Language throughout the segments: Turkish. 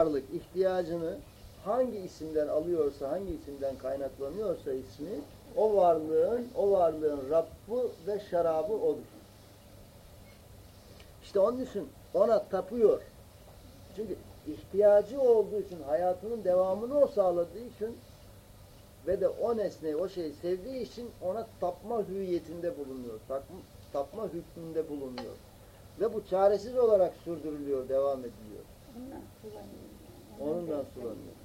varlık ihtiyacını hangi isimden alıyorsa, hangi isimden kaynaklanıyorsa ismi, o varlığın, o varlığın Rabbı ve şarabı odur. İşte onun için ona tapıyor. Çünkü ihtiyacı olduğu için, hayatının devamını o sağladığı için ve de o nesneyi, o şeyi sevdiği için ona tapma hüviyetinde bulunuyor. Tapma, tapma hükmünde bulunuyor. Ve bu çaresiz olarak sürdürülüyor, devam ediliyor. Sulanıyor. Onundan sulanıyor.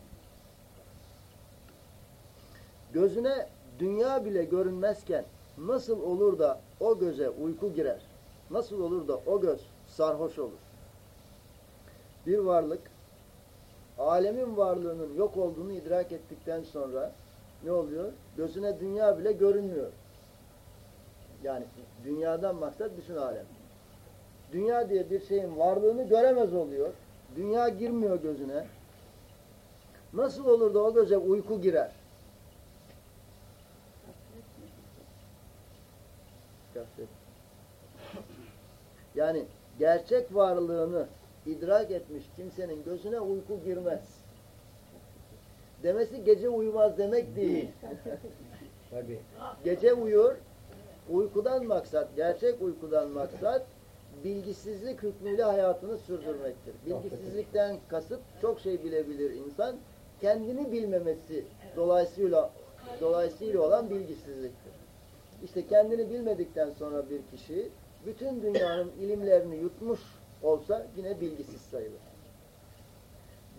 Gözüne dünya bile görünmezken nasıl olur da o göze uyku girer? Nasıl olur da o göz sarhoş olur? Bir varlık alemin varlığının yok olduğunu idrak ettikten sonra ne oluyor? Gözüne dünya bile görünmüyor. Yani dünyadan maksat bütün alem. Dünya diye bir şeyin varlığını göremez oluyor. Dünya girmiyor gözüne. Nasıl olur da o göze uyku girer? Gaflet. Yani gerçek varlığını idrak etmiş kimsenin gözüne uyku girmez. Demesi gece uyumaz demek değil. Tabii. Gece uyur, uykudan maksat, gerçek uykudan maksat bilgisizlik hükmüyle hayatını sürdürmektir. Bilgisizlikten kasıt çok şey bilebilir insan, kendini bilmemesi dolayısıyla dolayısıyla olan bilgisizliktir. İşte kendini bilmedikten sonra bir kişi bütün dünyanın ilimlerini yutmuş olsa yine bilgisiz sayılır.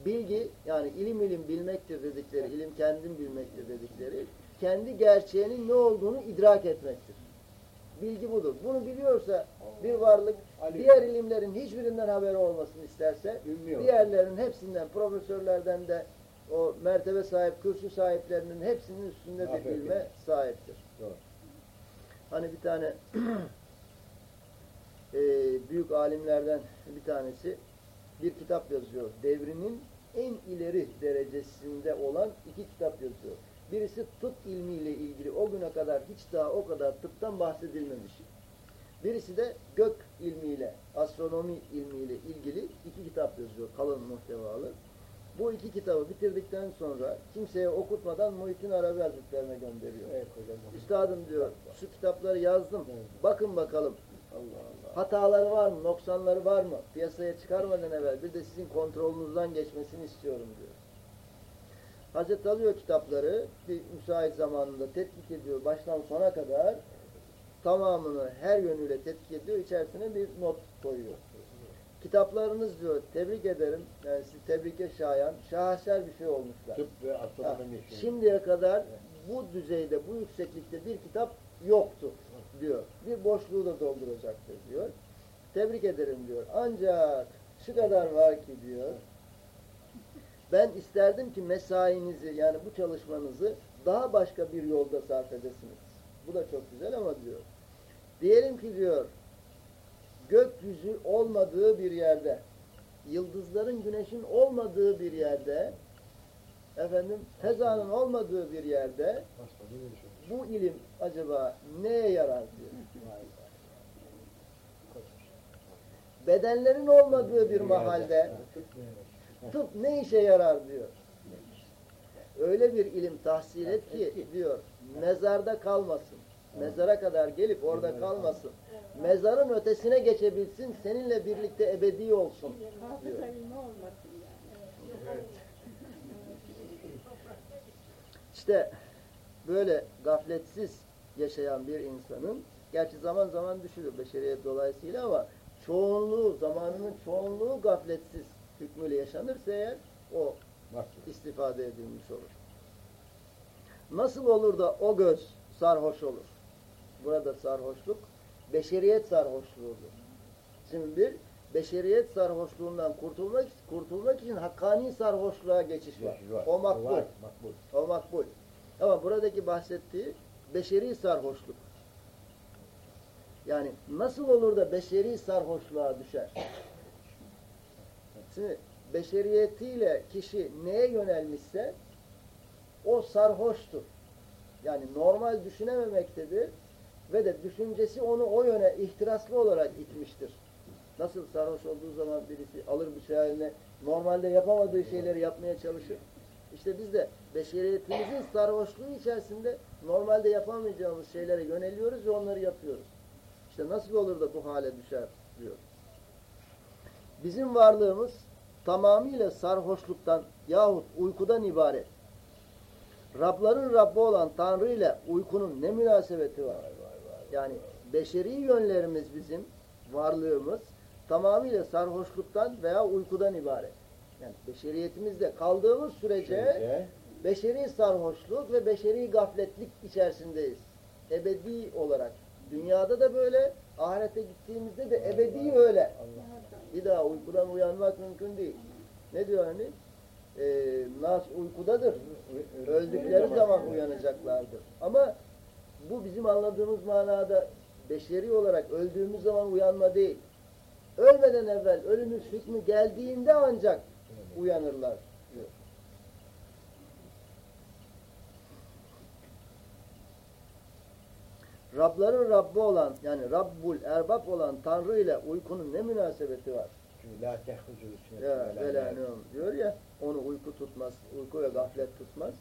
Bilgi yani ilim ilim bilmektir dedikleri, ilim kendin bilmektir dedikleri kendi gerçeğinin ne olduğunu idrak etmektir. Bilgi budur. Bunu biliyorsa bir varlık Ali- diğer ilimlerin hiçbirinden haberi olmasını isterse Bilmiyor. diğerlerin hepsinden profesörlerden de o mertebe sahip, kürsü sahiplerinin hepsinin üstünde bir bilme sahiptir. Doğru. Hani bir tane e, büyük alimlerden bir tanesi bir kitap yazıyor. Devrinin en ileri derecesinde olan iki kitap yazıyor. Birisi tıp ilmiyle ilgili o güne kadar hiç daha o kadar tıptan bahsedilmemiş. Birisi de gök ilmiyle, astronomi ilmiyle ilgili iki kitap yazıyor. Kalın muhtevalı. Bu iki kitabı bitirdikten sonra kimseye okutmadan Muhittin Arabi Hazretlerine gönderiyor. Evet hocam. Üstadım diyor, şu kitapları yazdım. Evet. Bakın bakalım. Hataları var mı, noksanları var mı? Piyasaya çıkarmadan evvel bir de sizin kontrolünüzden geçmesini istiyorum diyor. Hazreti alıyor kitapları, bir müsait zamanında tetkik ediyor baştan sona kadar. Tamamını her yönüyle tetkik ediyor, içerisine bir not koyuyor. Kitaplarınız diyor, tebrik ederim, yani sizi tebrike şayan, şaheser bir şey olmuşlar. Tıp ve Ha, astronomi. Şimdiye kadar bu düzeyde, bu yükseklikte bir kitap yoktu diyor. Bir boşluğu da dolduracaktır diyor. Tebrik ederim diyor. Ancak şu kadar var ki diyor. Ben isterdim ki mesainizi yani bu çalışmanızı daha başka bir yolda sarf edesiniz. Bu da çok güzel ama diyor. Diyelim ki diyor gökyüzü olmadığı bir yerde yıldızların güneşin olmadığı bir yerde efendim fezanın olmadığı bir yerde bu ilim acaba neye yarar diyor. Bedenlerin olmadığı bir mahalde tıp ne işe yarar diyor. Öyle bir ilim tahsil et ki diyor mezarda kalmasın. Mezara kadar gelip orada kalmasın. Mezarın ötesine geçebilsin, seninle birlikte ebedi olsun diyor. İşte böyle gafletsiz yaşayan bir insanın gerçi zaman zaman düşürür beşeriyet dolayısıyla ama çoğunluğu, zamanının çoğunluğu gafletsiz hükmüyle yaşanırsa eğer o istifade edilmiş olur. Nasıl olur da o göz sarhoş olur? Burada sarhoşluk beşeriyet sarhoşluğudur. Şimdi bir beşeriyet sarhoşluğundan kurtulmak kurtulmak için hakkani sarhoşluğa geçiş var. Var. O makbul. Var, Makbul. O makbul. Ama buradaki bahsettiği beşeri sarhoşluk. Yani nasıl olur da beşeri sarhoşluğa düşer? Şimdi beşeriyetiyle kişi neye yönelmişse o sarhoştur. Yani normal düşünememektedir ve de düşüncesi onu o yöne ihtiraslı olarak itmiştir. Nasıl sarhoş olduğu zaman birisi alır bıçağı eline Normalde yapamadığı şeyleri yapmaya çalışır. İşte biz de beşeriyetimizin sarhoşluğu içerisinde normalde yapamayacağımız şeylere yöneliyoruz ve onları yapıyoruz. İşte nasıl olur da bu hale düşer diyor. Bizim varlığımız tamamıyla sarhoşluktan yahut uykudan ibaret. Rabların Rabbi olan Tanrı ile uykunun ne münasebeti var? Yani beşeri yönlerimiz bizim, varlığımız tamamıyla sarhoşluktan veya uykudan ibaret. Yani beşeriyetimizde kaldığımız sürece Şöyle. beşeri sarhoşluk ve beşeri gafletlik içerisindeyiz. Ebedi olarak. Dünyada da böyle, ahirete gittiğimizde de ebedi öyle. Bir daha uykudan uyanmak mümkün değil. Ne diyor hani? Ee, nas uykudadır. Öldükleri zaman uyanacaklardır. Ama bu bizim anladığımız manada beşeri olarak öldüğümüz zaman uyanma değil. Ölmeden evvel ölümün hükmü geldiğinde ancak uyanırlar diyor. Rabların Rabbi olan yani Rabbul Erbab olan Tanrı ile uykunun ne münasebeti var? Çünkü la Ya ve la vela diyor ya onu uyku tutmaz, uyku ve gaflet tutmaz.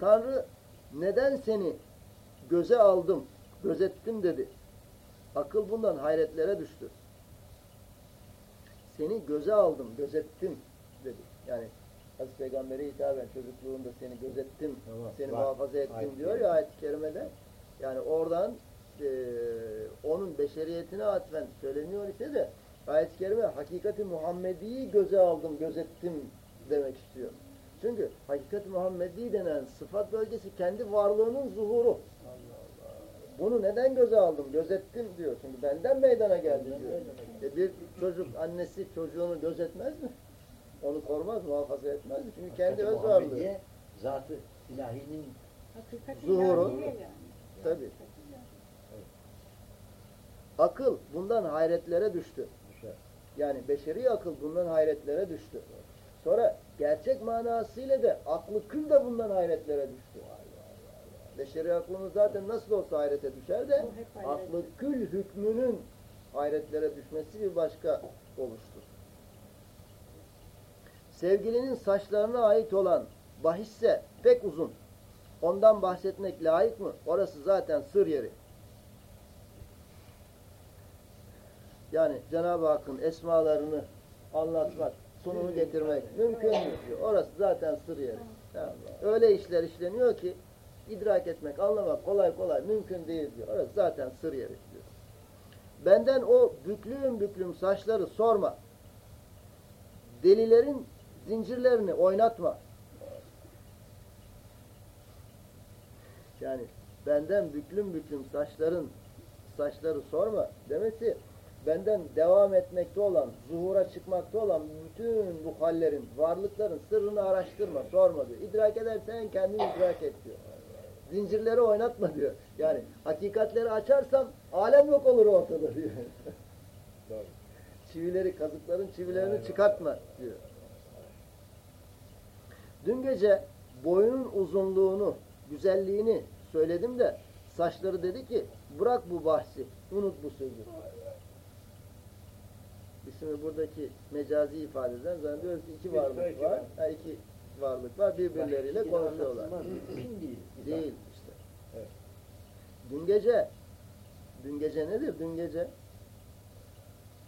Tanrı neden seni göze aldım, gözettim dedi. Akıl bundan hayretlere düştü. Seni göze aldım, gözettim dedi. Yani Hazreti Peygamber'e hitaben çocukluğunda seni gözettim, Tamam, seni var. muhafaza ettim Ayet diyor ya ayet-i kerimede. Yani oradan eee, onun beşeriyetine atfen söyleniyor ise de ayet-i kerime hakikati Muhammedi'yi göze aldım, gözettim demek istiyor. Çünkü hakikat Muhammedi denen sıfat bölgesi kendi varlığının zuhuru. Bunu neden göze aldım, gözettim diyor. Çünkü benden meydana geldi diyor. E bir çocuk annesi çocuğunu gözetmez mi? Onu korumaz, muhafaza etmez mi? Çünkü kendi öz varlığı. Zatı ilahinin Zuhuru. Tabii. Akıl bundan hayretlere düştü. Yani beşeri akıl bundan hayretlere düştü. Sonra gerçek manasıyla da aklı kül de bundan hayretlere düştü. Beşeri aklımız zaten nasıl olsa hayrete düşer de aklı kül hükmünün hayretlere düşmesi bir başka oluştur. Sevgilinin saçlarına ait olan bahisse pek uzun. Ondan bahsetmek layık mı? Orası zaten sır yeri. Yani Cenab-ı Hakk'ın esmalarını anlatmak, sunumu getirmek mümkün mü? Orası zaten sır yeri. Öyle işler işleniyor ki idrak etmek, anlamak kolay kolay mümkün değil diyor. Orası zaten sır yeri diyor. Benden o büklüm büklüm saçları sorma. Delilerin zincirlerini oynatma. Yani benden büklüm büklüm saçların saçları sorma demesi benden devam etmekte olan, zuhura çıkmakta olan bütün bu hallerin, varlıkların sırrını araştırma, sorma diyor. İdrak edersen kendini idrak et diyor. Zincirleri oynatma diyor. Yani hakikatleri açarsam alem yok olur ortada diyor. Çivileri, kazıkların çivilerini çıkartma diyor. Dün gece boyunun uzunluğunu, güzelliğini söyledim de saçları dedi ki bırak bu bahsi, unut bu sözü. Şimdi buradaki mecazi ifadeden zannediyoruz ki iki varlık var. var. Ha, iki varlık var birbirleriyle Başka konuşuyorlar. Mümkün değil. Değil işte. Evet. Dün gece, dün gece nedir? Dün gece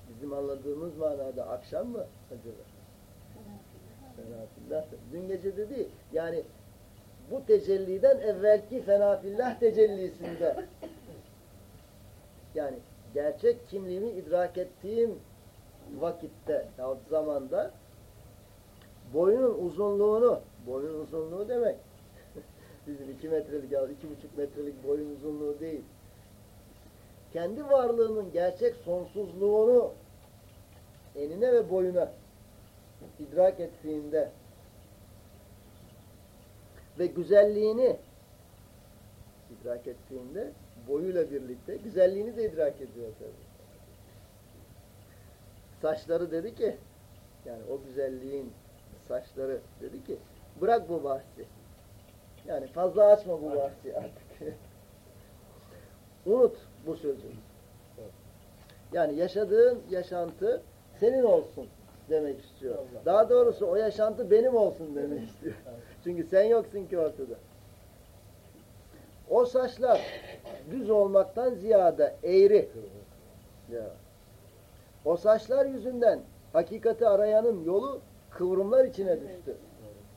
bizim anladığımız manada akşam mı acaba? Fenafillah. Dün gece dedi yani bu tecelliden evvelki fenafillah tecellisinde yani gerçek kimliğimi idrak ettiğim vakitte yahut zamanda boyunun uzunluğunu boyun uzunluğu demek bizim iki metrelik ya iki buçuk metrelik boyun uzunluğu değil kendi varlığının gerçek sonsuzluğunu enine ve boyuna idrak ettiğinde ve güzelliğini idrak ettiğinde boyuyla birlikte güzelliğini de idrak ediyor tabii. Saçları dedi ki yani o güzelliğin saçları dedi ki bırak bu bahsi. Yani fazla açma bu bahsi artık. Unut bu sözü. Yani yaşadığın yaşantı senin olsun demek istiyor. Daha doğrusu o yaşantı benim olsun demek istiyor. Çünkü sen yoksun ki ortada. O saçlar düz olmaktan ziyade eğri. Ya. O saçlar yüzünden hakikati arayanın yolu kıvrımlar içine düştü.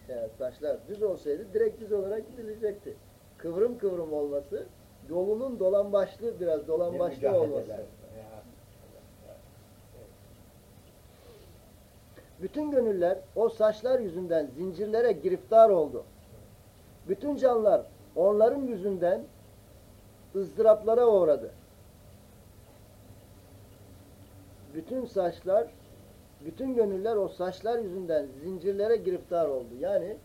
Yani saçlar düz olsaydı direkt düz olarak gidilecekti. Kıvrım kıvrım olması, yolunun dolambaçlı biraz dolambaçlı olması. Bütün gönüller o saçlar yüzünden zincirlere giriftar oldu. Bütün canlar onların yüzünden ızdıraplara uğradı. Bütün saçlar, bütün gönüller o saçlar yüzünden zincirlere giriftar oldu. Yani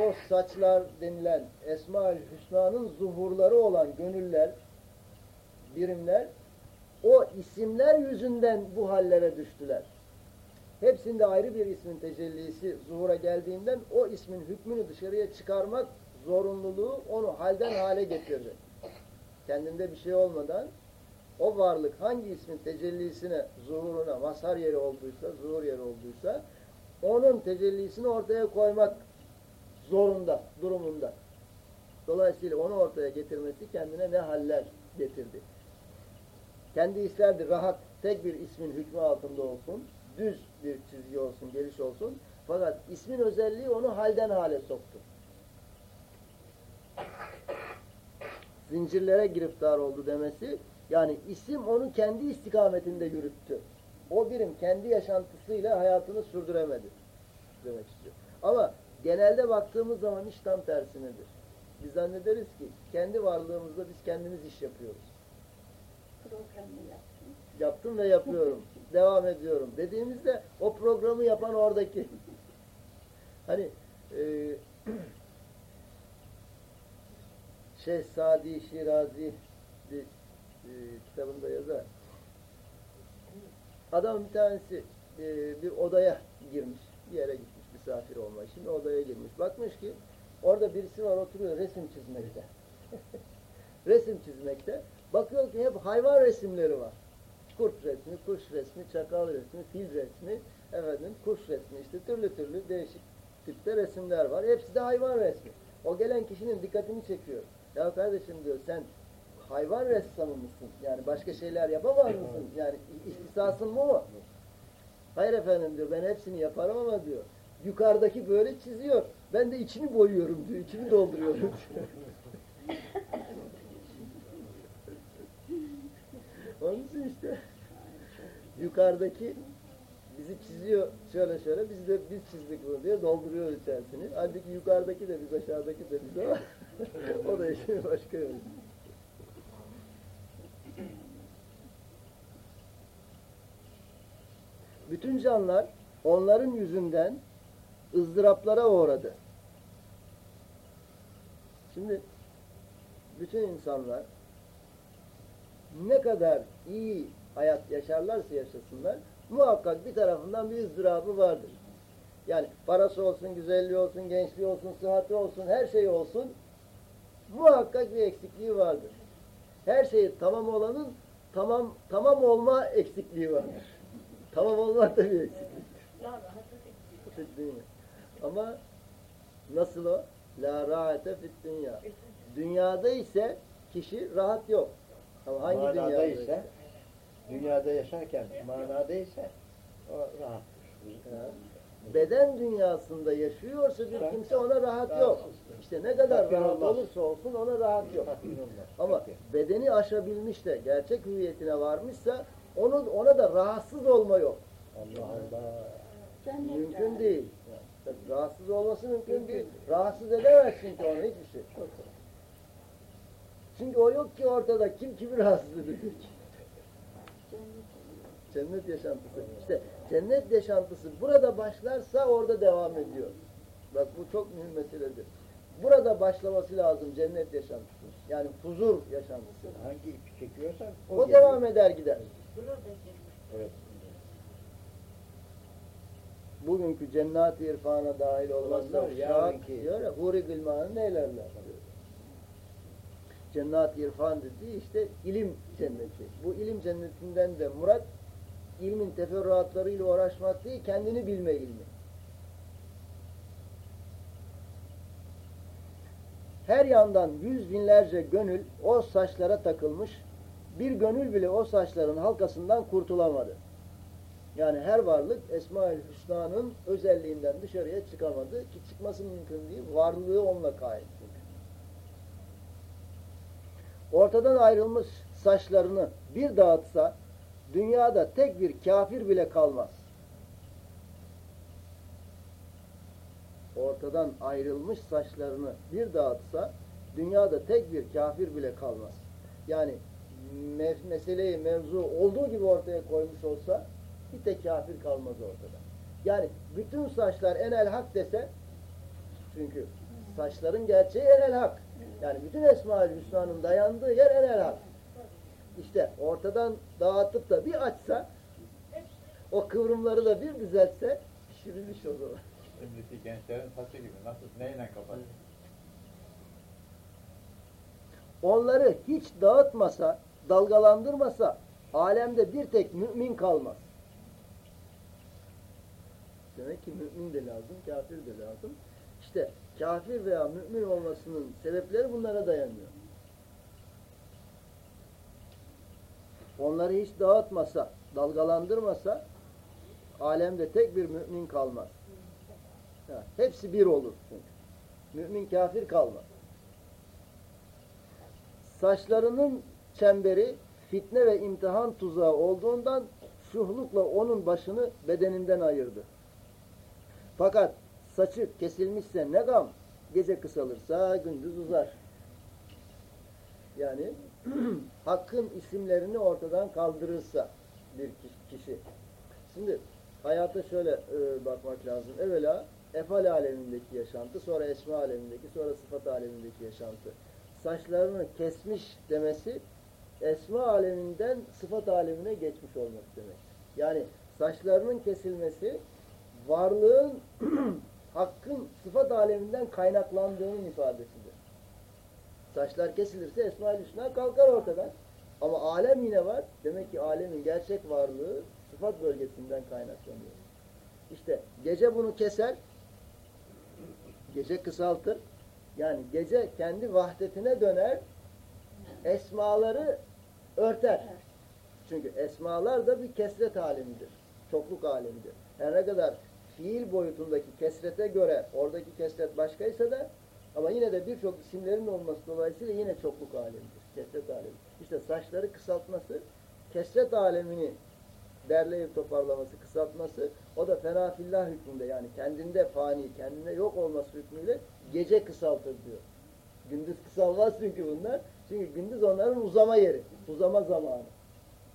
o saçlar denilen Esma-ül Hüsna'nın zuhurları olan gönüller, birimler o isimler yüzünden bu hallere düştüler. Hepsinde ayrı bir ismin tecellisi zuhura geldiğinden o ismin hükmünü dışarıya çıkarmak zorunluluğu onu halden hale getirdi. Kendinde bir şey olmadan o varlık hangi ismin tecellisine, zuhuruna, mazhar yeri olduysa, zuhur yeri olduysa onun tecellisini ortaya koymak zorunda, durumunda. Dolayısıyla onu ortaya getirmesi kendine ne haller getirdi. Kendi isterdi rahat tek bir ismin hükmü altında olsun, düz bir çizgi olsun, geliş olsun. Fakat ismin özelliği onu halden hale soktu. Zincirlere giriftar oldu demesi, yani isim onu kendi istikametinde yürüttü. O birim kendi yaşantısıyla hayatını sürdüremedi demek istiyor. Ama genelde baktığımız zaman iş tam tersinedir. Biz zannederiz ki kendi varlığımızda biz kendimiz iş yapıyoruz. Programı yaptım. Yaptım ve yapıyorum. Devam ediyorum. Dediğimizde o programı yapan oradaki. Hani e, Şeyh Sadi Şirazi e, kitabında yazar. Adam bir tanesi e, bir odaya girmiş. Bir yere gitmiş misafir olmak için odaya girmiş. Bakmış ki orada birisi var oturuyor resim çizmekte. resim çizmekte. Bakıyor ki hep hayvan resimleri var. Kurt resmi, kuş resmi, çakal resmi, fil resmi, efendim kuş resmi işte türlü türlü değişik tipte resimler var. Hepsi de hayvan resmi. O gelen kişinin dikkatini çekiyor. Ya kardeşim diyor sen hayvan ressamı mısın? Yani başka şeyler yapamaz mısın? Yani ihtisasın mı o? Hayır efendim diyor ben hepsini yaparım ama diyor yukarıdaki böyle çiziyor. Ben de içini boyuyorum diyor. içini dolduruyorum diyor. Onun için işte yukarıdaki bizi çiziyor şöyle şöyle biz de biz çizdik bunu diye dolduruyor içerisini. Halbuki yukarıdaki de biz aşağıdaki de biz ama o da işin başka yönü. Bütün canlar onların yüzünden ızdıraplara uğradı. Şimdi bütün insanlar ne kadar iyi hayat yaşarlarsa yaşasınlar muhakkak bir tarafından bir ızdırabı vardır. Yani parası olsun, güzelliği olsun, gençliği olsun, sıhhati olsun, her şey olsun muhakkak bir eksikliği vardır. Her şeyi tamam olanın tamam tamam olma eksikliği vardır. Tamam olmak da bir eksikliktir. Fit dünya. Ama nasıl o? La rahate fit dünya. Dünyada ise kişi rahat yok. Ama hangi manada dünyada ise, dünyada yaşarken manada ise o rahattır. Ha. Beden dünyasında yaşıyorsa bir kimse ona rahat yok. İşte ne kadar rahat olmaz. olursa olsun ona rahat yok. Olmaz. Ama bedeni aşabilmiş de gerçek hüviyetine varmışsa onu ona da rahatsız olma yok. Allah Allah. Cennet Mümkün değil. Rahatsız olması mümkün değil. Rahatsız edemez çünkü onu hiçbir şey. Çünkü o yok ki ortada. Kim kimi rahatsız edecek? Cennet yaşantısı. İşte cennet yaşantısı burada başlarsa orada devam ediyor. Bak bu çok mühim meseledir. Burada başlaması lazım cennet yaşantısı. Yani huzur yaşantısı. Hangi ipi çekiyorsan o, O devam eder gider. Evet. Bugünkü cennet-i irfana dahil olmazlar. Yarınki- diyor ya, huri gılmanı neylerler. Cennet-i irfan dediği işte ilim cenneti. Bu ilim cennetinden de murat ilmin teferruatlarıyla uğraşmak değil, kendini bilme ilmi. Her yandan yüz binlerce gönül o saçlara takılmış, bir gönül bile o saçların halkasından kurtulamadı. Yani her varlık Esma-ül Hüsna'nın özelliğinden dışarıya çıkamadı ki çıkması mümkün değil. Varlığı onunla kayıt. Ortadan ayrılmış saçlarını bir dağıtsa dünyada tek bir kafir bile kalmaz. Ortadan ayrılmış saçlarını bir dağıtsa dünyada tek bir kafir bile kalmaz. Yani me meseleyi mevzu olduğu gibi ortaya koymuş olsa bir tek kafir kalmaz ortada. Yani bütün saçlar enel hak dese çünkü saçların gerçeği enel hak. Yani bütün Esma-ül Hüsna'nın dayandığı yer enel hak. İşte ortadan dağıtıp da bir açsa o kıvrımları da bir düzeltse pişirilmiş o zaman. Şimdiki gençlerin saçı gibi. Nasıl? Neyle kapatıyor? Onları hiç dağıtmasa, dalgalandırmasa alemde bir tek mümin kalmaz. Demek ki mümin de lazım, kafir de lazım. İşte kafir veya mümin olmasının sebepleri bunlara dayanıyor. Onları hiç dağıtmasa, dalgalandırmasa alemde tek bir mümin kalmaz. Ha, hepsi bir olur çünkü. Mümin kafir kalmaz. Saçlarının çemberi fitne ve imtihan tuzağı olduğundan şuhlukla onun başını bedeninden ayırdı. Fakat saçı kesilmişse ne gam, gece kısalırsa gündüz uzar. Yani hakkın isimlerini ortadan kaldırırsa bir kişi. Şimdi hayata şöyle e, bakmak lazım. Evvela efal alemindeki yaşantı, sonra esma alemindeki, sonra sıfat alemindeki yaşantı. Saçlarını kesmiş demesi esma aleminden sıfat alemine geçmiş olmak demek. Yani saçlarının kesilmesi varlığın hakkın sıfat aleminden kaynaklandığının ifadesidir. Saçlar kesilirse Esma-ül Hüsna kalkar ortadan. Ama alem yine var. Demek ki alemin gerçek varlığı sıfat bölgesinden kaynaklanıyor. İşte gece bunu keser, gece kısaltır. Yani gece kendi vahdetine döner, esmaları örter. Çünkü esmalar da bir kesret alemidir. Çokluk alemidir. Her ne kadar fiil boyutundaki kesrete göre oradaki kesret başkaysa da ama yine de birçok isimlerin olması dolayısıyla yine çokluk alemidir. Kesret alemi. İşte saçları kısaltması, kesret alemini derleyip toparlaması, kısaltması o da fena fillah hükmünde yani kendinde fani, kendinde yok olması hükmüyle gece kısaltır diyor. Gündüz kısalmaz çünkü bunlar. Çünkü gündüz onların uzama yeri, uzama zamanı.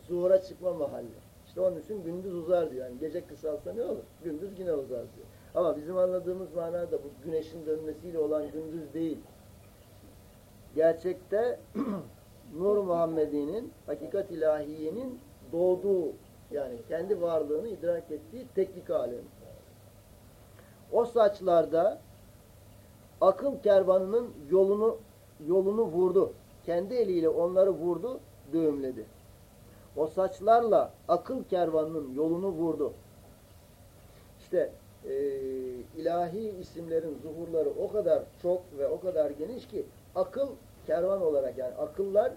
Zuhura çıkma mahalli. İşte onun için gündüz uzar diyor. Yani gece kısalsa ne olur? Gündüz yine uzar diyor. Ama bizim anladığımız manada bu güneşin dönmesiyle olan gündüz değil. Gerçekte Nur Muhammedi'nin, hakikat ilahiyenin doğduğu yani kendi varlığını idrak ettiği teknik alemi. O saçlarda akıl kervanının yolunu yolunu vurdu. Kendi eliyle onları vurdu, düğümledi. O saçlarla akıl kervanının yolunu vurdu. İşte e, ilahi isimlerin zuhurları o kadar çok ve o kadar geniş ki akıl kervan olarak yani akıllar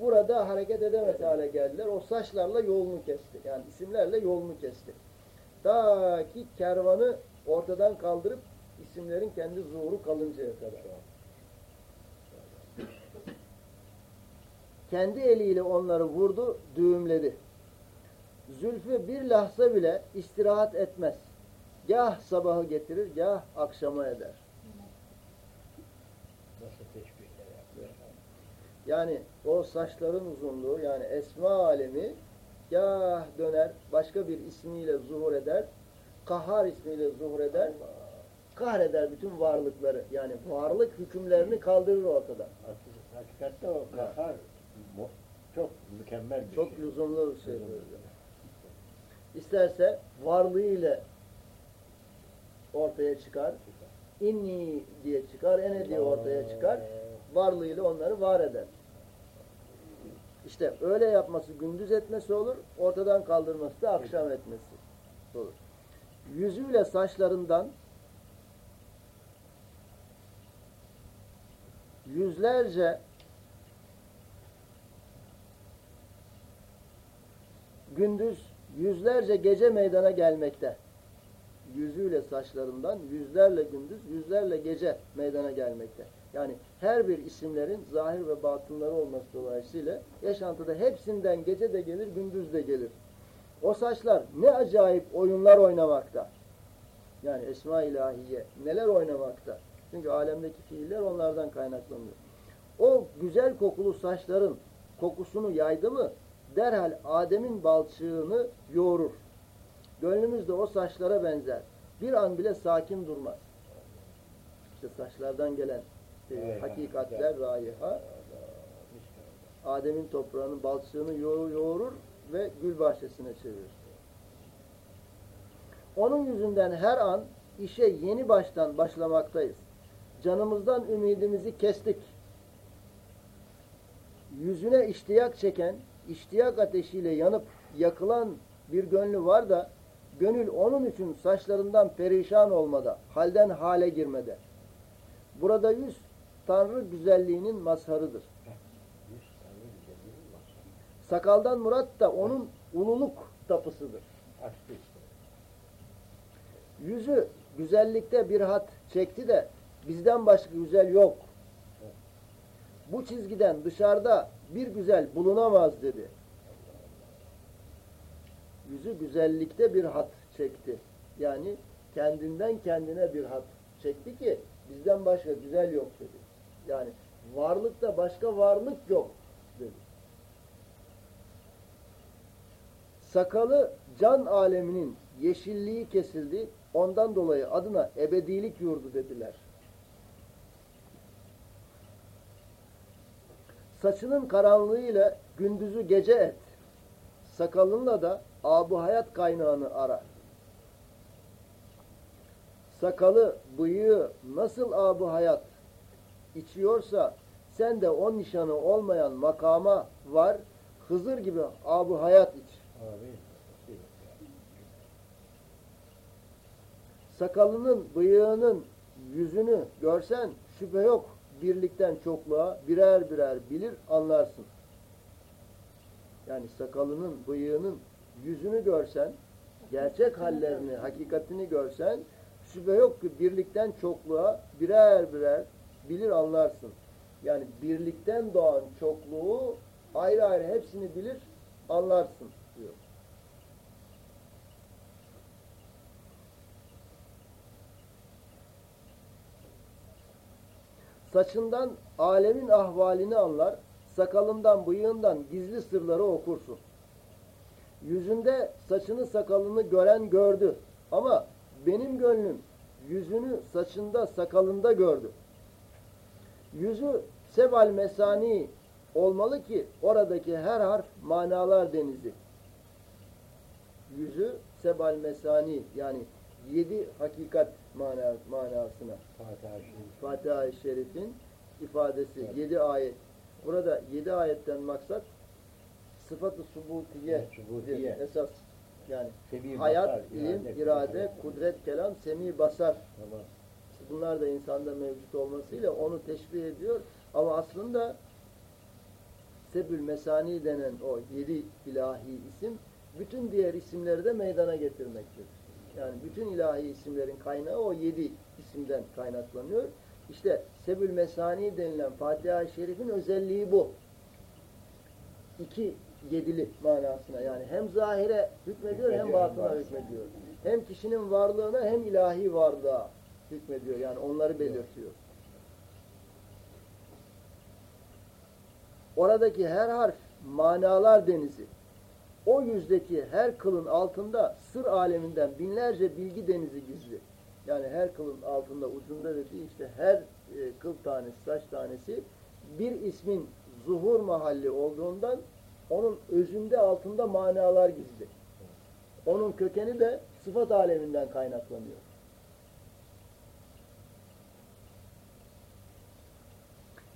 burada hareket edemez hale geldiler. O saçlarla yolunu kesti. Yani isimlerle yolunu kesti. Ta ki kervanı ortadan kaldırıp isimlerin kendi zuhuru kalıncaya kadar. Kendi eliyle onları vurdu, düğümledi. Zülfü bir lahza bile istirahat etmez. Gah sabahı getirir, gah akşama eder. Yani o saçların uzunluğu yani esma alemi gah döner başka bir ismiyle zuhur eder. Kahhar ismiyle zuhur eder. Kahreder bütün varlıkları. Yani varlık hükümlerini kaldırır ortadan. Hakikatte o kahar çok mükemmel bir Çok şey. lüzumlu bir şey böyle. İsterse varlığıyla ortaya çıkar. İnni diye çıkar, ene diye ortaya çıkar. Varlığıyla onları var eder. İşte öyle yapması gündüz etmesi olur, ortadan kaldırması da akşam etmesi olur. Yüzüyle saçlarından yüzlerce gündüz yüzlerce gece meydana gelmekte. Yüzüyle saçlarından yüzlerle gündüz, yüzlerle gece meydana gelmekte. Yani her bir isimlerin zahir ve batınları olması dolayısıyla yaşantıda hepsinden gece de gelir, gündüz de gelir. O saçlar ne acayip oyunlar oynamakta. Yani Esma ilahiye neler oynamakta. Çünkü alemdeki fiiller onlardan kaynaklanıyor. O güzel kokulu saçların kokusunu yaydı mı derhal Adem'in balçığını yoğurur. Gönlümüz de o saçlara benzer. Bir an bile sakin durmaz. İşte saçlardan gelen e, hakikatler, raiha Adem'in toprağının balçığını yoğurur ve gül bahçesine çevirir. Onun yüzünden her an işe yeni baştan başlamaktayız. Canımızdan ümidimizi kestik. Yüzüne iştiyak çeken, iştiyak ateşiyle yanıp yakılan bir gönlü var da gönül onun için saçlarından perişan olmada, halden hale girmede. Burada yüz Tanrı güzelliğinin mazharıdır. Sakaldan murat da onun ululuk tapısıdır. Yüzü güzellikte bir hat çekti de bizden başka güzel yok. Bu çizgiden dışarıda bir güzel bulunamaz dedi. Yüzü güzellikte bir hat çekti. Yani kendinden kendine bir hat çekti ki bizden başka güzel yok dedi. Yani varlıkta başka varlık yok dedi. Sakalı can aleminin yeşilliği kesildi. Ondan dolayı adına ebedilik yurdu dediler. Saçının karanlığıyla gündüzü gece et. Sakalınla da abu hayat kaynağını ara. Sakalı, bıyığı nasıl abu hayat içiyorsa sen de o nişanı olmayan makama var. Hızır gibi abu hayat iç. Şey sakalının, bıyığının yüzünü görsen şüphe yok birlikten çokluğa birer birer bilir anlarsın. Yani sakalının, bıyığının yüzünü görsen, gerçek hallerini, hakikatini görsen şüphe yok ki birlikten çokluğa birer birer bilir anlarsın. Yani birlikten doğan çokluğu ayrı ayrı hepsini bilir anlarsın diyor. Saçından alemin ahvalini anlar, sakalından bıyığından gizli sırları okursun. Yüzünde saçını sakalını gören gördü. Ama benim gönlüm yüzünü saçında sakalında gördü. Yüzü sebal mesani olmalı ki oradaki her harf manalar denizi. Yüzü sebal mesani yani yedi hakikat mana, manasına. Fatiha-i Şerif'in ifadesi Evet. yedi ayet. Burada yedi ayetten maksat sıfat-ı subutiye, subutiye. esas yani Semi hayat, basar, ilim, irade, irade, kudret, kelam, semi, basar. Tamam. Bunlar da insanda mevcut olmasıyla onu teşbih ediyor. Ama aslında Sebül Mesani denen o yedi ilahi isim bütün diğer isimleri de meydana getirmektedir. Yani bütün ilahi isimlerin kaynağı o yedi isimden kaynaklanıyor. İşte Sebül Mesani denilen Fatiha-i Şerif'in özelliği bu. İki yedili manasına yani hem zahire hükmediyor hem batına. hükmediyor. Hem kişinin varlığına hem ilahi varlığa hükmediyor. Yani onları belirtiyor. Oradaki her harf manalar denizi. O yüzdeki her kılın altında sır aleminden binlerce bilgi denizi gizli. Yani her kılın altında ucunda dediği işte her e, kıl tanesi, saç tanesi bir ismin zuhur mahalli olduğundan onun özünde altında manalar gizli. Onun kökeni de sıfat aleminden kaynaklanıyor.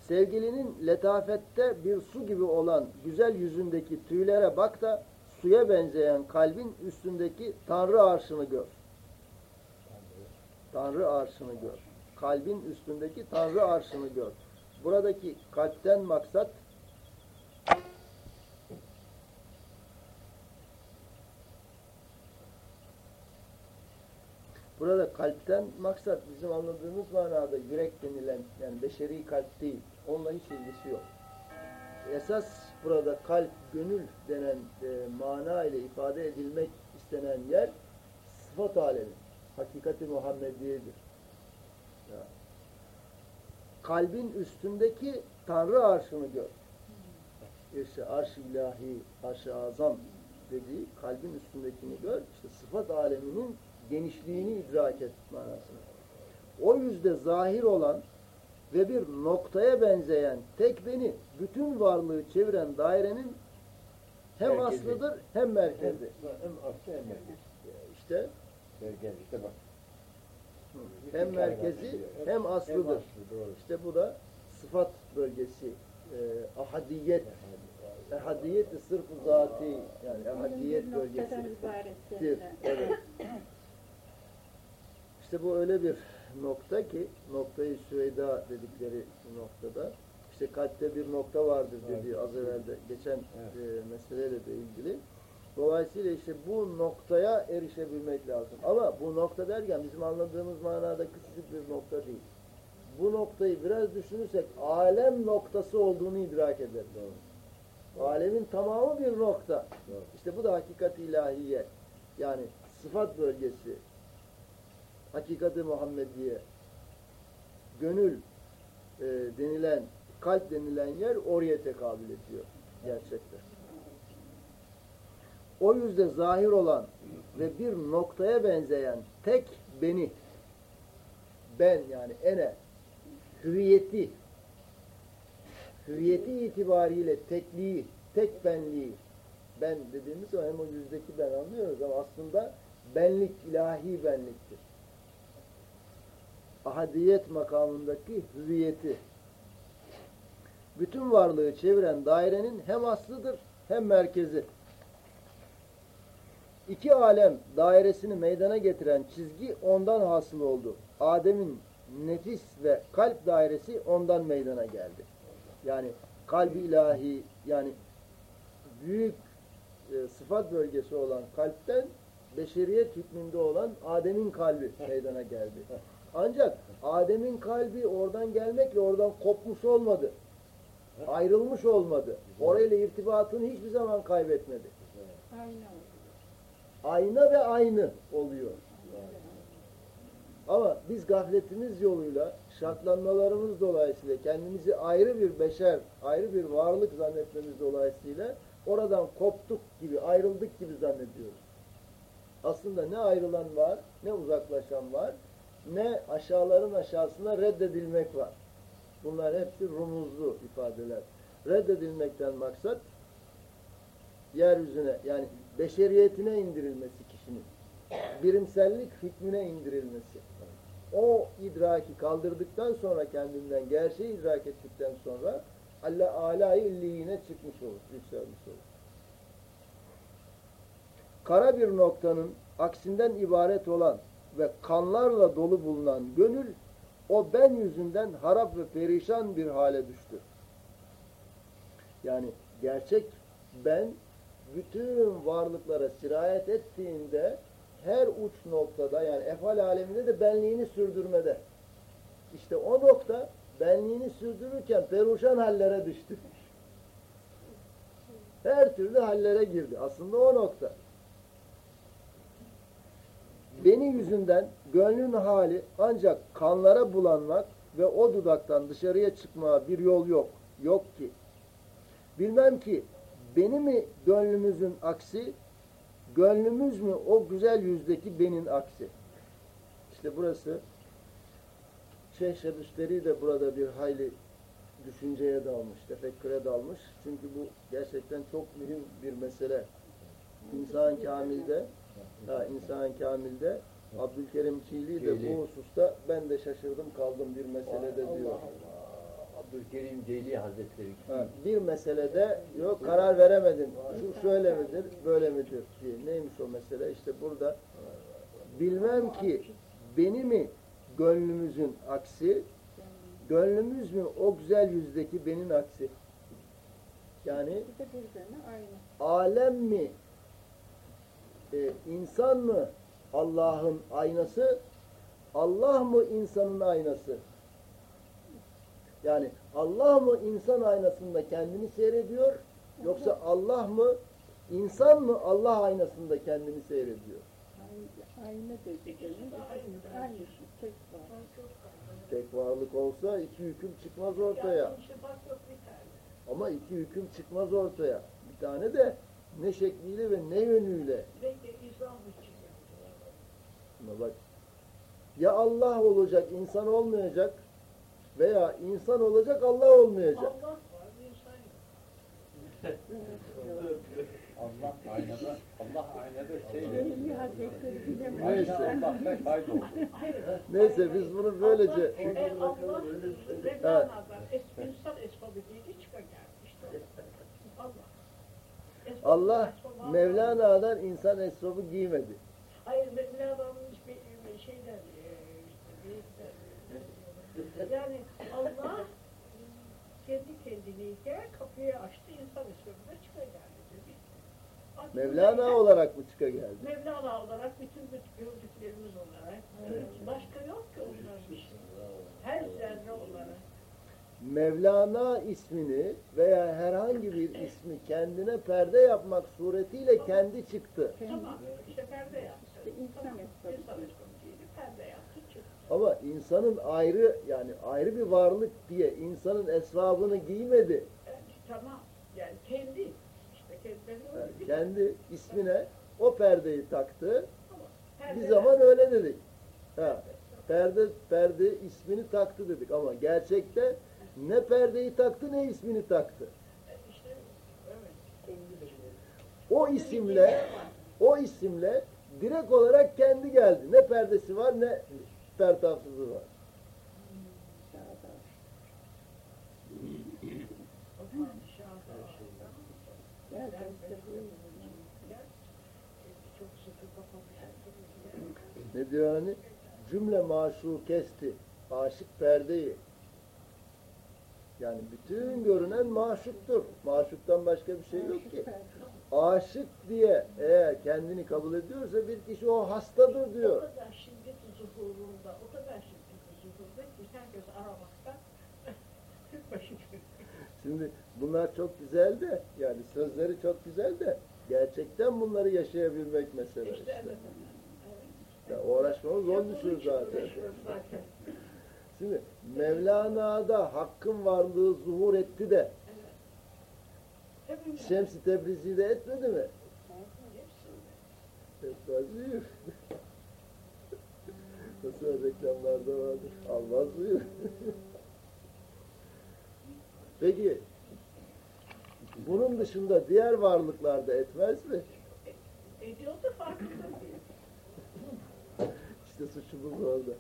Sevgilinin letafette bir su gibi olan güzel yüzündeki tüylere bak da suya benzeyen kalbin üstündeki Tanrı arşını gör. Tanrı arşını gör. Kalbin üstündeki Tanrı arşını gör. Buradaki kalpten maksat Burada kalpten maksat bizim anladığımız manada yürek denilen yani beşeri kalp değil. Onunla hiç ilgisi yok. Esas burada kalp, gönül denen e, mana ile ifade edilmek istenen yer sıfat alemi. Hakikati Muhammediye'dir. Ya. Kalbin üstündeki Tanrı arşını gör. İşte arş-ı ilahi, arş-ı azam dediği kalbin üstündekini gör. İşte sıfat aleminin genişliğini idrak et manasında. O yüzde zahir olan ve bir noktaya benzeyen tek beni bütün varlığı çeviren dairenin hem Merkezi. aslıdır hem merkezi. Hem aslı hem merkezi. İşte Merkez işte bak. hem merkezi hem aslıdır. Hem aslı. İşte bu da sıfat bölgesi. E, ahadiyet. Ehadiyet-i sırf-ı zati yani ehadiyet bölgesi. Evet. İşte bu öyle bir nokta ki noktayı Süveyda dedikleri noktada işte kalpte bir nokta vardır dediği az evvel de geçen e, meseleyle de ilgili. Dolayısıyla işte bu noktaya erişebilmek lazım. Ama bu nokta derken bizim anladığımız manada küçücük bir nokta değil. Bu noktayı biraz düşünürsek alem noktası olduğunu idrak ederiz. Alemin tamamı bir nokta. Doğru. İşte bu da hakikat ilahiye. Yani sıfat bölgesi. Hakikati Muhammediye. Gönül e, denilen, kalp denilen yer oraya tekabül ediyor gerçekte. O yüzde zahir olan ve bir noktaya benzeyen tek beni, ben yani ene, hüviyeti, hüviyeti itibariyle tekliği, tek benliği, ben dediğimiz zaman hem o yüzdeki ben anlıyoruz ama aslında benlik ilahi benliktir. Ahadiyet makamındaki hüviyeti. Bütün varlığı çeviren dairenin hem aslıdır hem merkezi. İki alem dairesini meydana getiren çizgi ondan hasıl oldu. Adem'in nefis ve kalp dairesi ondan meydana geldi. Yani kalbi ilahi yani büyük e, sıfat bölgesi olan kalpten beşeriyet hükmünde olan Adem'in kalbi meydana geldi. Ancak Adem'in kalbi oradan gelmekle oradan kopmuş olmadı. Ayrılmış olmadı. Orayla irtibatını hiçbir zaman kaybetmedi. Oldu. Ayna ve aynı oluyor. Ama biz gafletimiz yoluyla, şartlanmalarımız dolayısıyla kendimizi ayrı bir beşer, ayrı bir varlık zannetmemiz dolayısıyla oradan koptuk gibi, ayrıldık gibi zannediyoruz. Aslında ne ayrılan var, ne uzaklaşan var, ne aşağıların aşağısına reddedilmek var. Bunlar hepsi rumuzlu ifadeler. Reddedilmekten maksat yeryüzüne yani beşeriyetine indirilmesi kişinin. Birimsellik hükmüne indirilmesi. O idraki kaldırdıktan sonra kendinden gerçeği idrak ettikten sonra Allah alâ-i illiğine çıkmış olur, yükselmiş olur. Kara bir noktanın aksinden ibaret olan ve kanlarla dolu bulunan gönül o ben yüzünden harap ve perişan bir hale düştü. Yani gerçek ben bütün varlıklara sirayet ettiğinde her uç noktada yani efal aleminde de benliğini sürdürmede. İşte o nokta benliğini sürdürürken peruşan hallere düştü. Her türlü hallere girdi. Aslında o nokta. Beni yüzünden gönlün hali ancak kanlara bulanmak ve o dudaktan dışarıya çıkmaya bir yol yok. Yok ki. Bilmem ki beni mi gönlümüzün aksi, gönlümüz mü o güzel yüzdeki benin aksi? İşte burası Şeyh de burada bir hayli düşünceye dalmış, tefekküre dalmış. Çünkü bu gerçekten çok mühim bir mesele. İnsan kamilde, ha, insan kamilde Abdülkerim Çiğli de bu hususta ben de şaşırdım kaldım bir meselede diyor. Abdülkerim Ceyli Hazretleri Ha, bir meselede yok karar veremedim. Şu şöyle midir, böyle midir diye. Neymiş o mesele? İşte burada bilmem ki beni mi gönlümüzün aksi, gönlümüz mü o güzel yüzdeki benim aksi? Yani alem mi, e, insan mı Allah'ın aynası, Allah mı insanın aynası? Yani Allah mı insan aynasında kendini seyrediyor, yoksa Allah mı insan mı Allah aynasında kendini seyrediyor? Aynı, aynı dedi demin. Aynı şey. Tek var. Tek varlık olsa iki hüküm çıkmaz ortaya. Ama iki hüküm çıkmaz ortaya. Bir tane de ne şekliyle ve ne yönüyle. Ama bak ya Allah olacak insan olmayacak veya insan olacak Allah olmayacak. Allah aynada, Allah aynada. Veli Hazretleri bilemez. Neyse. Neyse biz bunu böylece Allah Mevlana'dan es- insan esbabı değil çıka gelmişti. Allah. Esbabı Allah Mevlana'dan insan esbabı giymedi. Hayır Mevlana'nın hiçbir bir şeyden e, yani Allah kendi kendiliğiyle kapıyı açtı insan esbabına çıka geldi dedi. Aklına- Mevlana olarak mı çıka geldi? Mevlana olarak bütün bütün gördüklerimiz olarak başka yok ki onların için. Her zerre olarak. Mevlana ismini veya herhangi bir ismi kendine perde yapmak suretiyle kendi çıktı. Tamam, işte perde yaptı. İşte insan esbabıydı, perde yaptı, çıktı. Ama insanın ayrı yani ayrı bir varlık diye insanın esvabını giymedi. Yani, tamam, yani kendi, işte kendileri Yani bir kendi ismine o perdeyi taktı. Tamam, Bir perde zaman yaptı. öyle dedik. Ha, perde perde ismini taktı dedik ama gerçekte ne perdeyi taktı ne ismini taktı. O isimle o isimle direkt olarak kendi geldi. Ne perdesi var ne pertafsızı var. Ne diyor hani? Cümle maşu kesti. Aşık perdeyi. Yani bütün görünen maşuktur. Maşuktan başka bir şey yok ki. Aşık diye eğer kendini kabul ediyorsa bir kişi o hastadır O diyor. kadar şiddet zuhurunda, o kadar şiddet zuhurunda ki herkes Şimdi bunlar çok güzel de yani sözleri çok güzel de gerçekten bunları yaşayabilmek mesele İşte işte. evet. Ya uğraşmamız onun için zaten. Şimdi Mevlana'da hakkın varlığı zuhur etti de Şems-i Tebrizi de etmedi mi? Etmez? Nasıl reklamlarda vardır? Almaz mıyım? Peki bunun dışında diğer varlıklarda etmez mi? Ediyordu farkında değil. İşte suçumuz orada.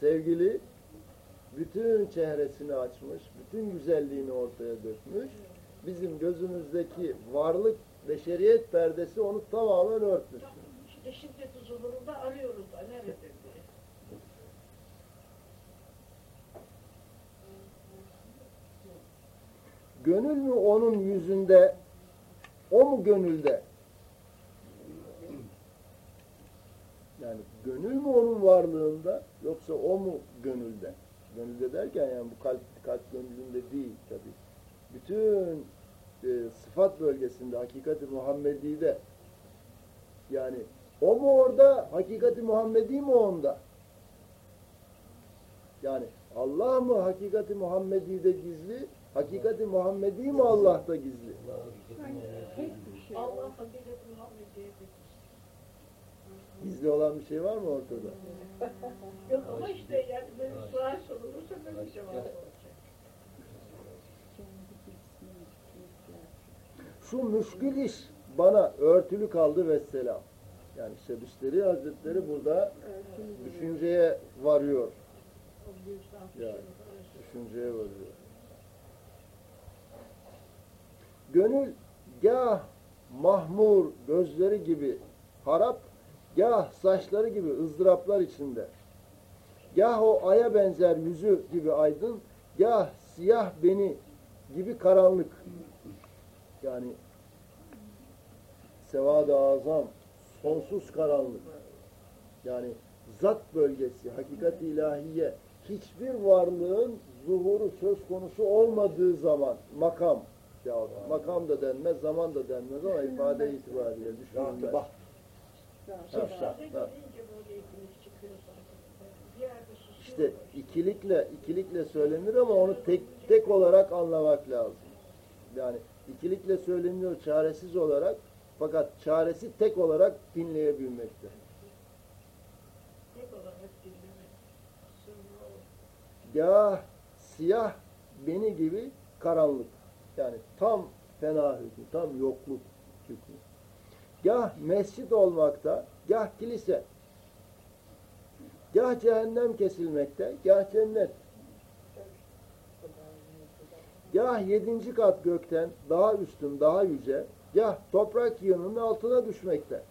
Sevgili bütün çehresini açmış, bütün güzelliğini ortaya dökmüş. Bizim gözümüzdeki varlık beşeriyet perdesi onu tamamen örtmüş. İşte şiddet zuhurunda arıyoruz da nerede diye. Gönül mü onun yüzünde, o mu gönülde? Yani gönül mü onun varlığında, yoksa o mu gönülde? Gönülde derken yani bu kalp, kalp gönlünde değil tabi. Bütün e, sıfat bölgesinde, hakikati Muhammedi'de yani o mu orada, hakikati Muhammedi mi onda? Yani Allah mı hakikati Muhammedi'de gizli, hakikati Muhammedi mi Allah'ta gizli? Şey. Allah hakikat Muhammed'e Gizli olan bir şey var mı ortada? Yok ama işte yani böyle sual sorulursa böyle bir cevap olacak. Şu müşkül iş bana örtülü kaldı vesselam. Yani Şebüsteri Hazretleri burada düşünceye varıyor. Yani. düşünceye varıyor. Gönül gah mahmur gözleri gibi harap, gah saçları gibi ızdıraplar içinde. Gah o aya benzer yüzü gibi aydın, gah siyah beni gibi karanlık. Yani sevad-ı azam, sonsuz karanlık. Yani zat bölgesi, hakikat ilahiye, hiçbir varlığın zuhuru söz konusu olmadığı zaman makam ya makam da denmez, zaman da denmez ama ifade itibariyle düşünülmez. İşte ikilikle ikilikle söylenir ama onu tek tek olarak anlamak lazım. Yani ikilikle söyleniyor çaresiz olarak fakat çaresi tek olarak dinleyebilmekte. Tek olarak dinlemek. Gah siyah beni gibi karanlık. Yani tam fena hükmü, tam yokluk hükmü. Gah mescit olmakta, gah kilise. Gah cehennem kesilmekte, gah cennet. Gah yedinci kat gökten daha üstün, daha yüce, gah toprak yığınının altına düşmekte.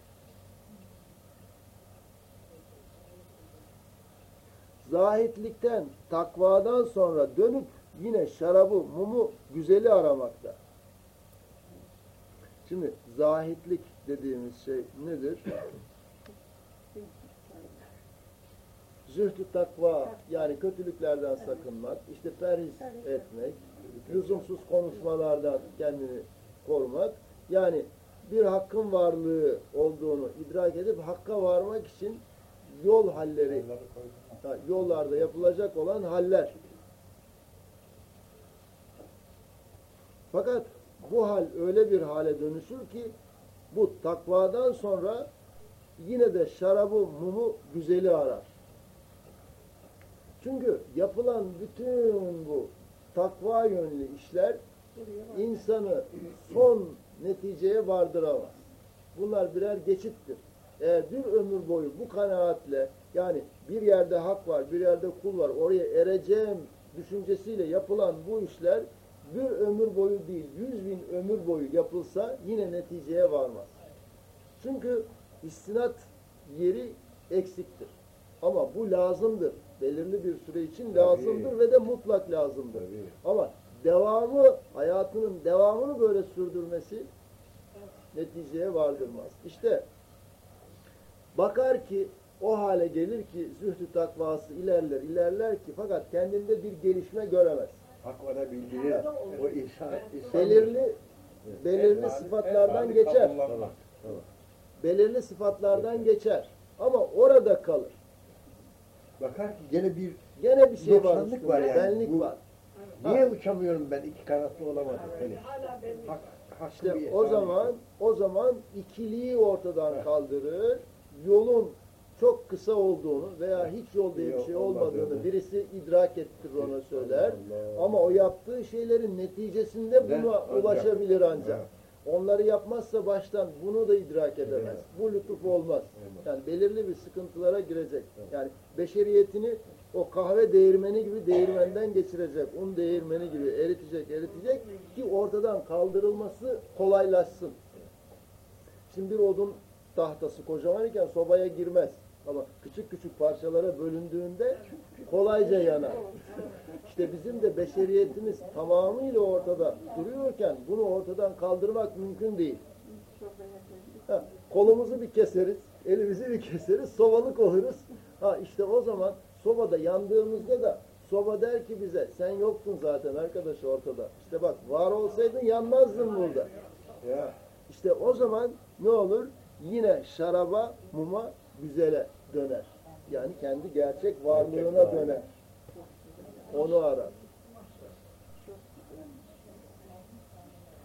Zahitlikten, takvadan sonra dönüp yine şarabı, mumu, güzeli aramakta. Şimdi zahitlik dediğimiz şey nedir? Zühdü takva yani kötülüklerden sakınmak, işte perhiz etmek, lüzumsuz konuşmalardan kendini korumak. Yani bir hakkın varlığı olduğunu idrak edip hakka varmak için yol halleri, ha, yollarda yapılacak olan haller. Fakat bu hal öyle bir hale dönüşür ki bu takvadan sonra yine de şarabı, mumu, güzeli arar. Çünkü yapılan bütün bu takva yönlü işler insanı son neticeye vardıramaz. Bunlar birer geçittir. Eğer bir ömür boyu bu kanaatle yani bir yerde hak var, bir yerde kul var, oraya ereceğim düşüncesiyle yapılan bu işler bir ömür boyu değil, yüz bin ömür boyu yapılsa yine neticeye varmaz. Çünkü istinat yeri eksiktir. Ama bu lazımdır. Belirli bir süre için lazımdır ve de mutlak lazımdır. Tabii. Ama devamı, hayatının devamını böyle sürdürmesi neticeye vardırmaz. İşte bakar ki o hale gelir ki zühdü takvası ilerler, ilerler ki fakat kendinde bir gelişme göremez. Hak ona bildirir. O insan, insan Belirli belirli sıfatlardan geçer. kabullanmak. Tamam, tamam. Belirli sıfatlardan geçer. Ama orada kalır. Bakar ki gene bir Gene bir şey var. Üstünde, var yani. Benlik Bu- var. niye uçamıyorum ben iki kanatlı olamadım hani. hala belli. Hak, hakkı İşte o ihsan zaman o zaman ikiliği ortadan Evet. kaldırır. Yolun çok kısa olduğunu veya hiç yol diye bir şey olmadığını. birisi idrak ettirir ona söyler. Ama o yaptığı şeylerin neticesinde Ne? buna ulaşabilir ancak. Onları yapmazsa baştan bunu da idrak edemez. Bu lütuf olmaz. Yani belirli bir sıkıntılara girecek. Yani beşeriyetini o kahve değirmeni gibi değirmenden geçirecek. Un değirmeni gibi eritecek, eritecek ki ortadan kaldırılması kolaylaşsın. Şimdi bir odun tahtası kocaman iken sobaya girmez. Ama küçük küçük parçalara bölündüğünde kolayca yanar. İşte bizim de beşeriyetimiz tamamıyla ortada duruyorken bunu ortadan kaldırmak mümkün değil. Ha, kolumuzu bir keseriz, elimizi bir keseriz, sobalık oluruz. Ha işte o zaman sobada yandığımızda da soba der ki bize sen yoktun zaten arkadaş ortada. İşte bak var olsaydın yanmazdın burada. Ya. İşte o zaman ne olur? Yine şaraba, muma, güzele döner. Yani kendi gerçek varlığına döner. Onu arar.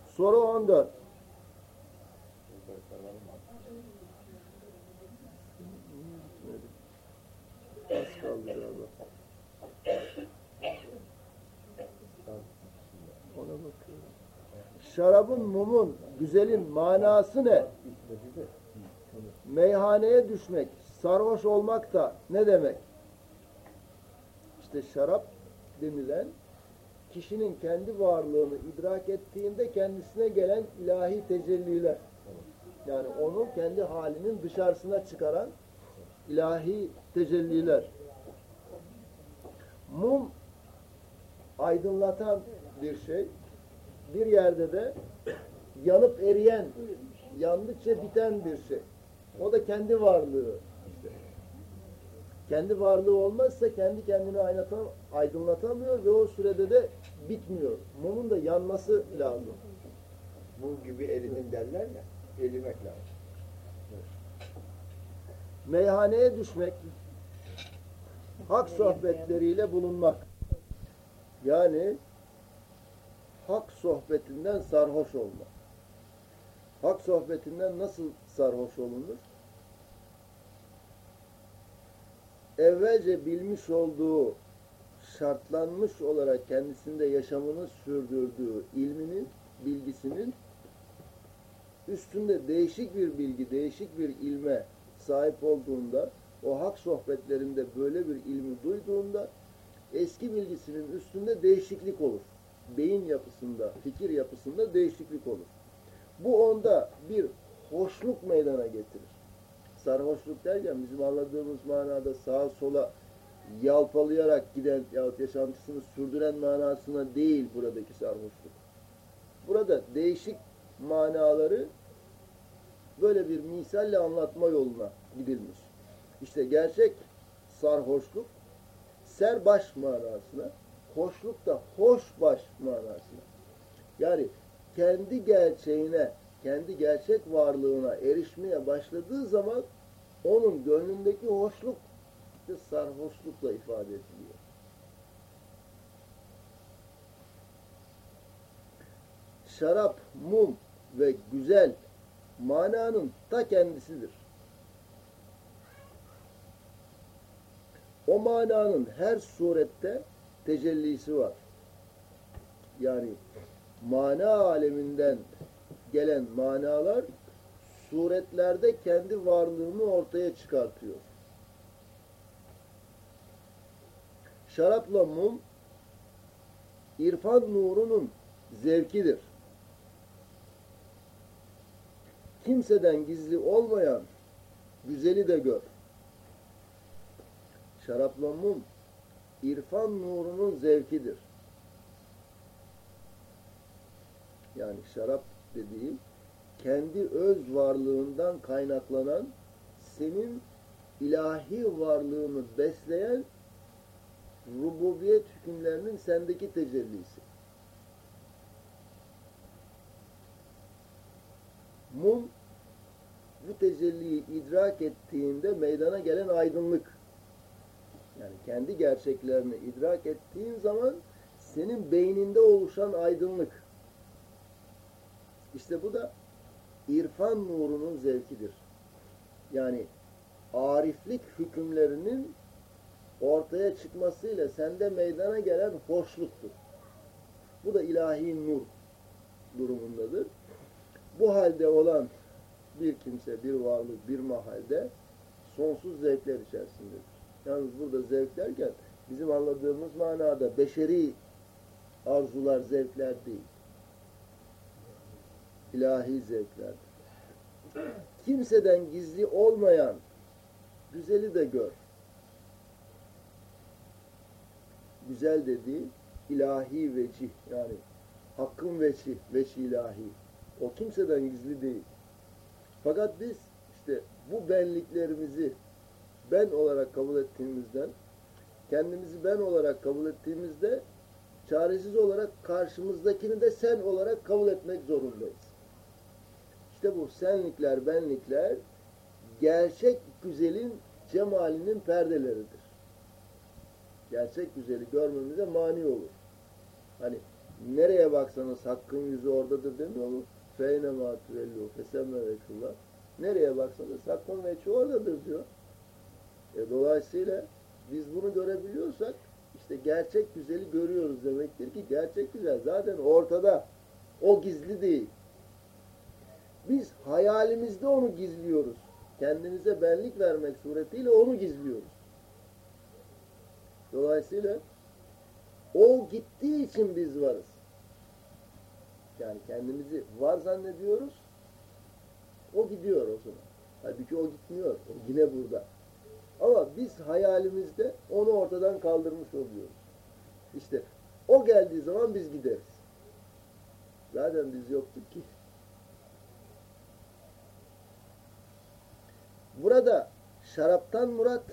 Soru 14. Az kaldı galiba. Ona bakıyorum. Şarabın, mumun, güzelin manası ne? Meyhaneye düşmek, sarhoş olmak da ne demek? İşte şarap denilen kişinin kendi varlığını idrak ettiğinde kendisine gelen ilahi tecelliler. Yani onu kendi halinin dışarısına çıkaran ilahi tecelliler. Mum aydınlatan bir şey. Bir yerde de yanıp eriyen, yandıkça biten bir şey. O da kendi varlığı. Kendi varlığı olmazsa kendi kendini aydınlatamıyor ve o sürede de bitmiyor. Mumun da yanması lazım. Mum gibi eridin derler ya. Erimek lazım. Meyhaneye düşmek, hak sohbetleriyle bulunmak. Yani hak sohbetinden sarhoş olmak. Hak sohbetinden nasıl sarhoş olunur? Evvelce bilmiş olduğu, şartlanmış olarak kendisinde yaşamını sürdürdüğü ilminin, bilgisinin üstünde değişik bir bilgi, değişik bir ilme sahip olduğunda, o hak sohbetlerinde böyle bir ilmi duyduğunda eski bilgisinin üstünde değişiklik olur. Beyin yapısında, fikir yapısında değişiklik olur. Bu onda bir hoşluk meydana getirir. Sarhoşluk derken bizim anladığımız manada sağa sola yalpalayarak giden yahut yaşantısını sürdüren manasına değil buradaki sarhoşluk. Burada değişik manaları böyle bir misalle anlatma yoluna gidilmiş. İşte gerçek sarhoşluk serbaş manasına, hoşluk da hoşbaş manasına. Yani kendi gerçeğine, kendi gerçek varlığına erişmeye başladığı zaman onun gönlündeki hoşluk işte sarhoşlukla ifade ediliyor. Şarap, mum ve güzel mananın ta kendisidir. O mananın her surette tecellisi var. Yani mana aleminden gelen manalar suretlerde kendi varlığını ortaya çıkartıyor. Şarapla mum irfan nurunun zevkidir. Kimseden gizli olmayan güzeli de gör. Şarapla mum irfan nurunun zevkidir. Yani şarap dediğim kendi öz varlığından kaynaklanan senin ilahi varlığını besleyen rububiyet hükümlerinin sendeki tecellisi. Mum bu tecelliyi idrak ettiğinde meydana gelen aydınlık. Yani kendi gerçeklerini idrak ettiğin zaman senin beyninde oluşan aydınlık. İşte bu da irfan nurunun zevkidir. Yani ariflik hükümlerinin ortaya çıkmasıyla sende meydana gelen hoşluktur. Bu da ilahi nur durumundadır. Bu halde olan bir kimse, bir varlık, bir mahalde sonsuz zevkler içerisindedir. Yalnız burada zevk derken bizim anladığımız manada beşeri arzular, zevkler değil. İlahi zevkler. Kimseden gizli olmayan güzeli de gör. Güzel dediği ilahi vecih yani hakkın veçi, veçi ilahi. O kimseden gizli değil. Fakat biz işte bu benliklerimizi ben olarak kabul ettiğimizden, kendimizi ben olarak kabul ettiğimizde çaresiz olarak karşımızdakini de sen olarak kabul etmek zorundayız. İşte bu senlikler, benlikler gerçek güzelin cemalinin perdeleridir. Gerçek güzeli görmemize mani olur. Hani nereye baksanız hakkın yüzü oradadır demiyor mu? Feyne ma tüvellu fesemme veçullah. Nereye baksanız hakkın veçi oradadır diyor. E, dolayısıyla biz bunu görebiliyorsak işte gerçek güzeli görüyoruz demektir ki gerçek güzel zaten ortada. O gizli değil. Biz hayalimizde onu gizliyoruz. Kendimize benlik vermek suretiyle onu gizliyoruz. Dolayısıyla O gittiği için biz varız. Yani kendimizi var zannediyoruz. O gidiyor o zaman. Halbuki o gitmiyor. O yine burada. Ama biz hayalimizde onu ortadan kaldırmış oluyoruz. İşte o geldiği zaman biz gideriz. Zaten biz yoktuk ki. Burada şaraptan murat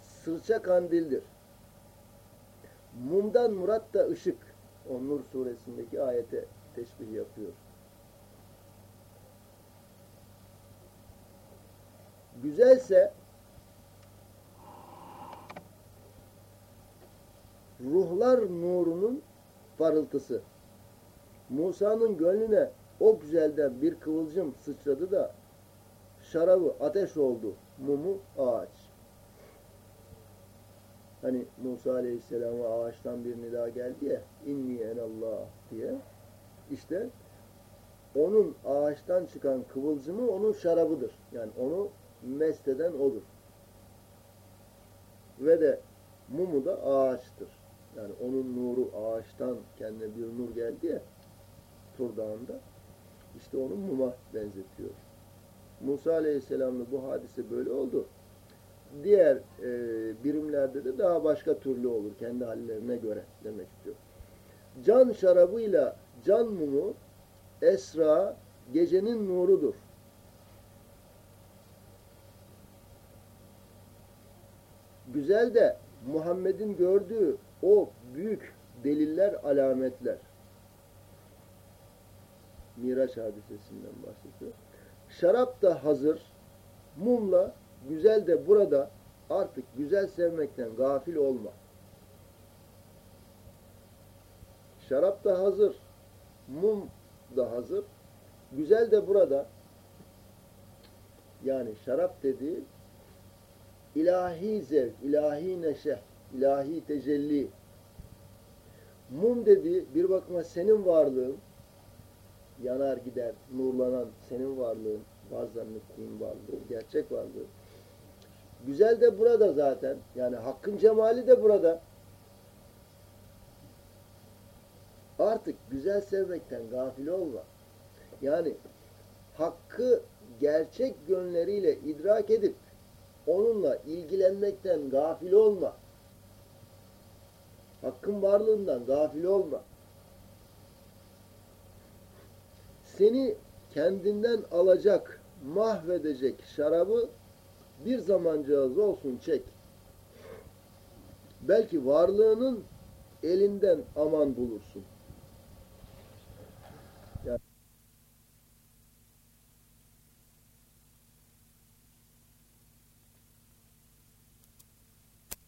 sırça kandildir. Mumdan murat da ışık. O Nur suresindeki ayete teşbih yapıyor. Güzelse ruhlar nurunun parıltısı. Musa'nın gönlüne o güzelden bir kıvılcım sıçradı da şarabı ateş oldu, mumu ağaç. Hani Musa Aleyhisselam'a ağaçtan bir nida geldi ya, inni enallah diye. İşte onun ağaçtan çıkan kıvılcımı onun şarabıdır. Yani onu mest eden odur. Ve de mumu da ağaçtır. Yani onun nuru ağaçtan kendine bir nur geldi ya Tur Dağı'nda. İşte onu muma benzetiyor. Musa Aleyhisselam'la bu hadise böyle oldu. Diğer e, birimlerde de daha başka türlü olur. Kendi hallerine göre demek istiyor. Can şarabıyla can mumu esra gecenin nurudur. Güzel de Muhammed'in gördüğü o büyük deliller, alametler. Miraç hadisesinden bahsediyor. Şarap da hazır, mumla güzel de burada artık güzel sevmekten gafil olma. Şarap da hazır, mum da hazır, güzel de burada yani şarap dediği ilahi zevk, ilahi neşe, ilahi tecelli. Mum dediği bir bakıma senin varlığın, yanar gider, nurlanan senin varlığın, var zannettiğin varlığın, gerçek varlığın. Güzel de burada zaten. Yani hakkın cemali de burada. Artık güzel sevmekten gafil olma. Yani hakkı gerçek yönleriyle idrak edip onunla ilgilenmekten gafil olma. Hakkın varlığından gafil olma. Seni kendinden alacak, mahvedecek şarabı bir zamancağız olsun çek. Belki varlığının elinden aman bulursun.